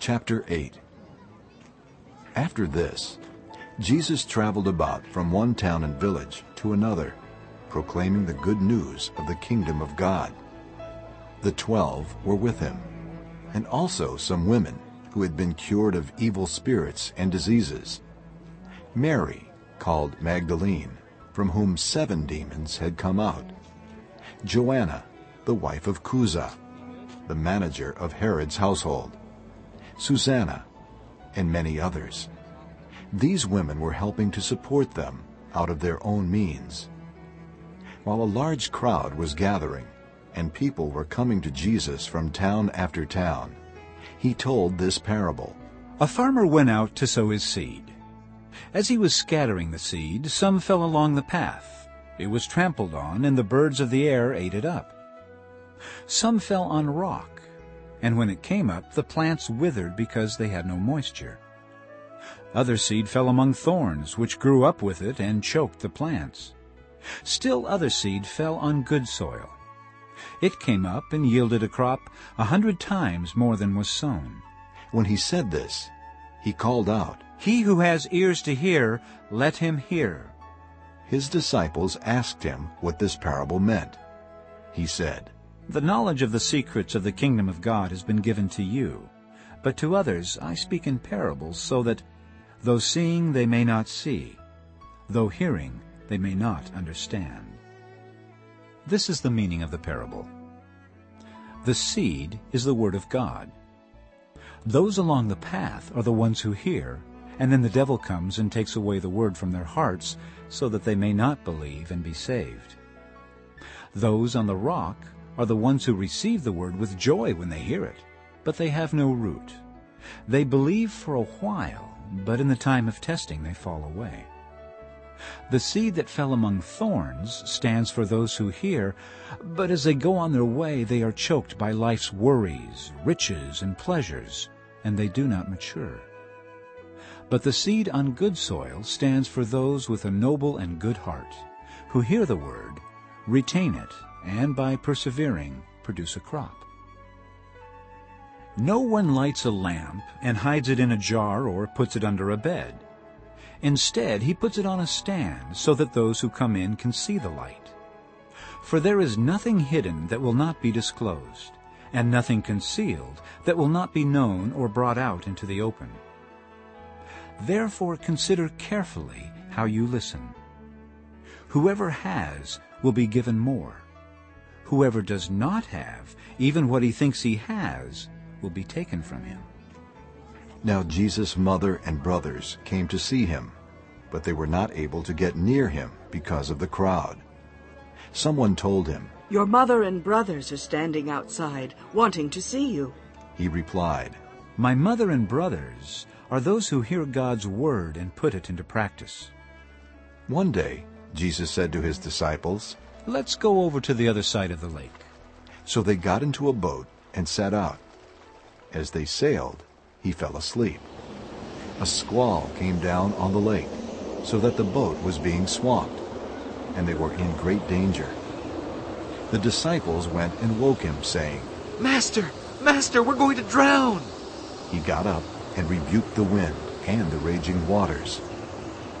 Chapter 8 After this, Jesus traveled about from one town and village to another, proclaiming the good news of the kingdom of God. The twelve were with him, and also some women who had been cured of evil spirits and diseases. Mary, called Magdalene, from whom seven demons had come out. Joanna, the wife of Chuza, the manager of Herod's household. Susanna, and many others. These women were helping to support them out of their own means. While a large crowd was gathering, and people were coming to Jesus from town after town, he told this parable. A farmer went out to sow his seed. As he was scattering the seed, some fell along the path. It was trampled on, and the birds of the air ate it up. Some fell on rock, and when it came up, the plants withered because they had no moisture. Other seed fell among thorns, which grew up with it and choked the plants. Still other seed fell on good soil. It came up and yielded a crop a hundred times more than was sown. When he said this, he called out, He who has ears to hear, let him hear. His disciples asked him what this parable meant. He said, The knowledge of the secrets of the kingdom of God has been given to you, but to others I speak in parables, so that Though seeing they may not see, though hearing they may not understand. This is the meaning of the parable. The seed is the word of God. Those along the path are the ones who hear, and then the devil comes and takes away the word from their hearts so that they may not believe and be saved. Those on the rock are the ones who receive the word with joy when they hear it, but they have no root. They believe for a while, but in the time of testing they fall away. The seed that fell among thorns stands for those who hear, but as they go on their way they are choked by life's worries, riches, and pleasures, and they do not mature. But the seed on good soil stands for those with a noble and good heart, who hear the word, retain it, and by persevering produce a crop. No one lights a lamp and hides it in a jar or puts it under a bed. Instead, he puts it on a stand so that those who come in can see the light. For there is nothing hidden that will not be disclosed, and nothing concealed that will not be known or brought out into the open. Therefore consider carefully how you listen. Whoever has will be given more. Whoever does not have, even what he thinks he has, will be taken from him. Now Jesus' mother and brothers came to see him, but they were not able to get near him because of the crowd. Someone told him, Your mother and brothers are standing outside, wanting to see you. He replied, My mother and brothers are those who hear God's word and put it into practice. One day, Jesus said to his disciples, Let's go over to the other side of the lake. So they got into a boat and set out. As they sailed, he fell asleep. A squall came down on the lake, so that the boat was being swamped, and they were in great danger. The disciples went and woke him, saying, Master, Master, we're going to drown. He got up and rebuked the wind and the raging waters.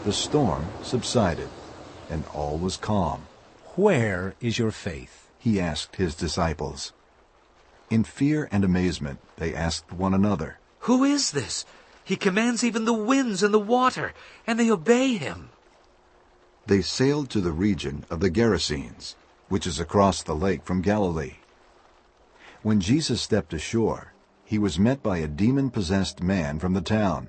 The storm subsided, and all was calm. Where is your faith? He asked his disciples. In fear and amazement, they asked one another, Who is this? He commands even the winds and the water, and they obey him. They sailed to the region of the Gerasenes, which is across the lake from Galilee. When Jesus stepped ashore, he was met by a demon-possessed man from the town.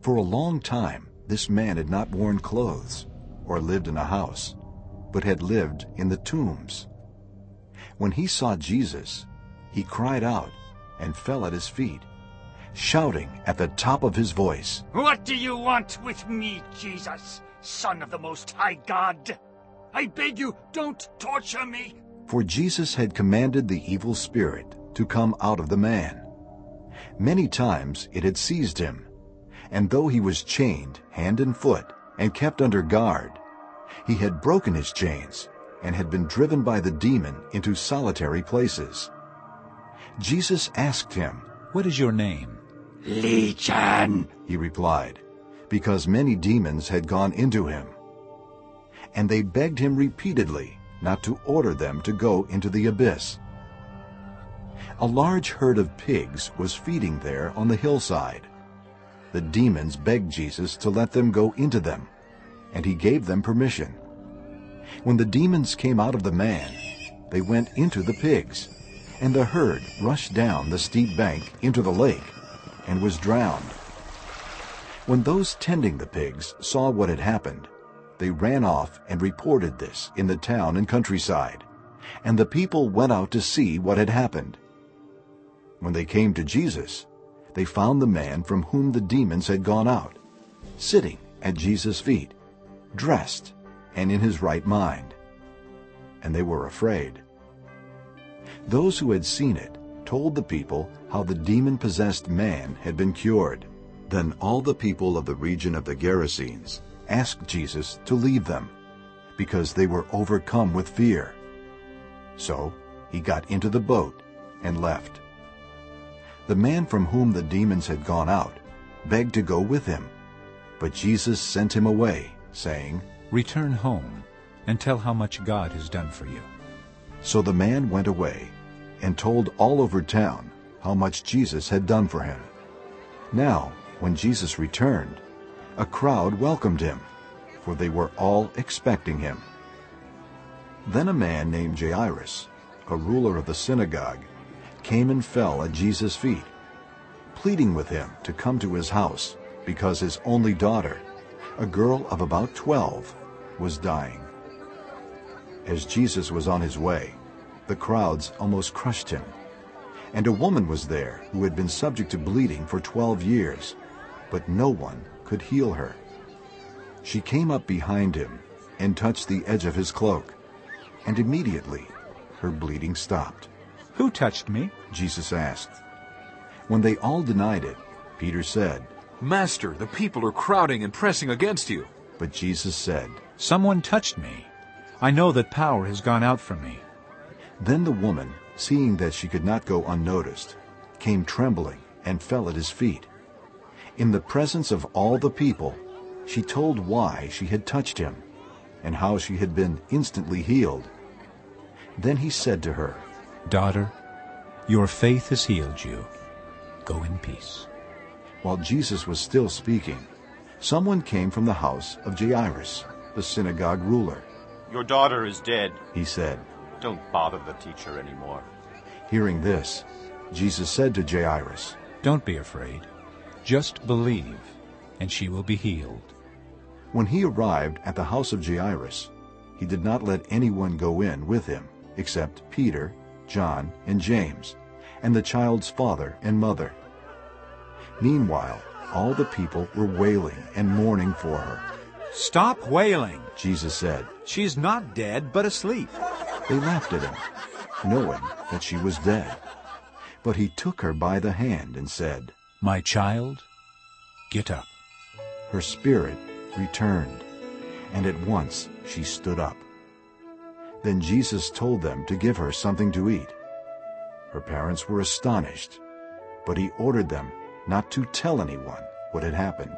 For a long time, this man had not worn clothes or lived in a house, but had lived in the tombs. When he saw Jesus, he cried out and fell at his feet, shouting at the top of his voice, What do you want with me, Jesus, Son of the Most High God? I beg you, don't torture me. For Jesus had commanded the evil spirit to come out of the man. Many times it had seized him, and though he was chained hand and foot and kept under guard, he had broken his chains and had been driven by the demon into solitary places. Jesus asked him, What is your name? Legion, he replied, because many demons had gone into him. And they begged him repeatedly not to order them to go into the abyss. A large herd of pigs was feeding there on the hillside. The demons begged Jesus to let them go into them, and he gave them permission. When the demons came out of the man, they went into the pigs, and the herd rushed down the steep bank into the lake and was drowned. When those tending the pigs saw what had happened, they ran off and reported this in the town and countryside, and the people went out to see what had happened. When they came to Jesus, they found the man from whom the demons had gone out, sitting at Jesus' feet, dressed and in his right mind. And they were afraid. Those who had seen it told the people how the demon-possessed man had been cured. Then all the people of the region of the Gerasenes asked Jesus to leave them, because they were overcome with fear. So he got into the boat and left. The man from whom the demons had gone out begged to go with him, but Jesus sent him away, saying, Return home and tell how much God has done for you. So the man went away and told all over town how much Jesus had done for him. Now, when Jesus returned, a crowd welcomed him, for they were all expecting him. Then a man named Jairus, a ruler of the synagogue, came and fell at Jesus' feet, pleading with him to come to his house because his only daughter, a girl of about twelve, was dying. As Jesus was on his way, the crowds almost crushed him. And a woman was there who had been subject to bleeding for twelve years, but no one could heal her. She came up behind him and touched the edge of his cloak, and immediately her bleeding stopped. Who touched me? Jesus asked. When they all denied it, Peter said, Master, the people are crowding and pressing against you. But Jesus said, Someone touched me. I know that power has gone out from me. Then the woman, seeing that she could not go unnoticed, came trembling and fell at his feet. In the presence of all the people, she told why she had touched him and how she had been instantly healed. Then he said to her, Daughter, your faith has healed you. Go in peace. While Jesus was still speaking, someone came from the house of Jairus, the synagogue ruler. Your daughter is dead. He said, Don't bother the teacher anymore. Hearing this, Jesus said to Jairus, Don't be afraid. Just believe, and she will be healed. When he arrived at the house of Jairus, he did not let anyone go in with him except Peter, John, and James, and the child's father and mother. Meanwhile, all the people were wailing and mourning for her. Stop wailing. Jesus said. She's not dead, but asleep. They laughed at him, knowing that she was dead. But he took her by the hand and said, My child, get up. Her spirit returned, and at once she stood up. Then Jesus told them to give her something to eat. Her parents were astonished, but he ordered them not to tell anyone what had happened.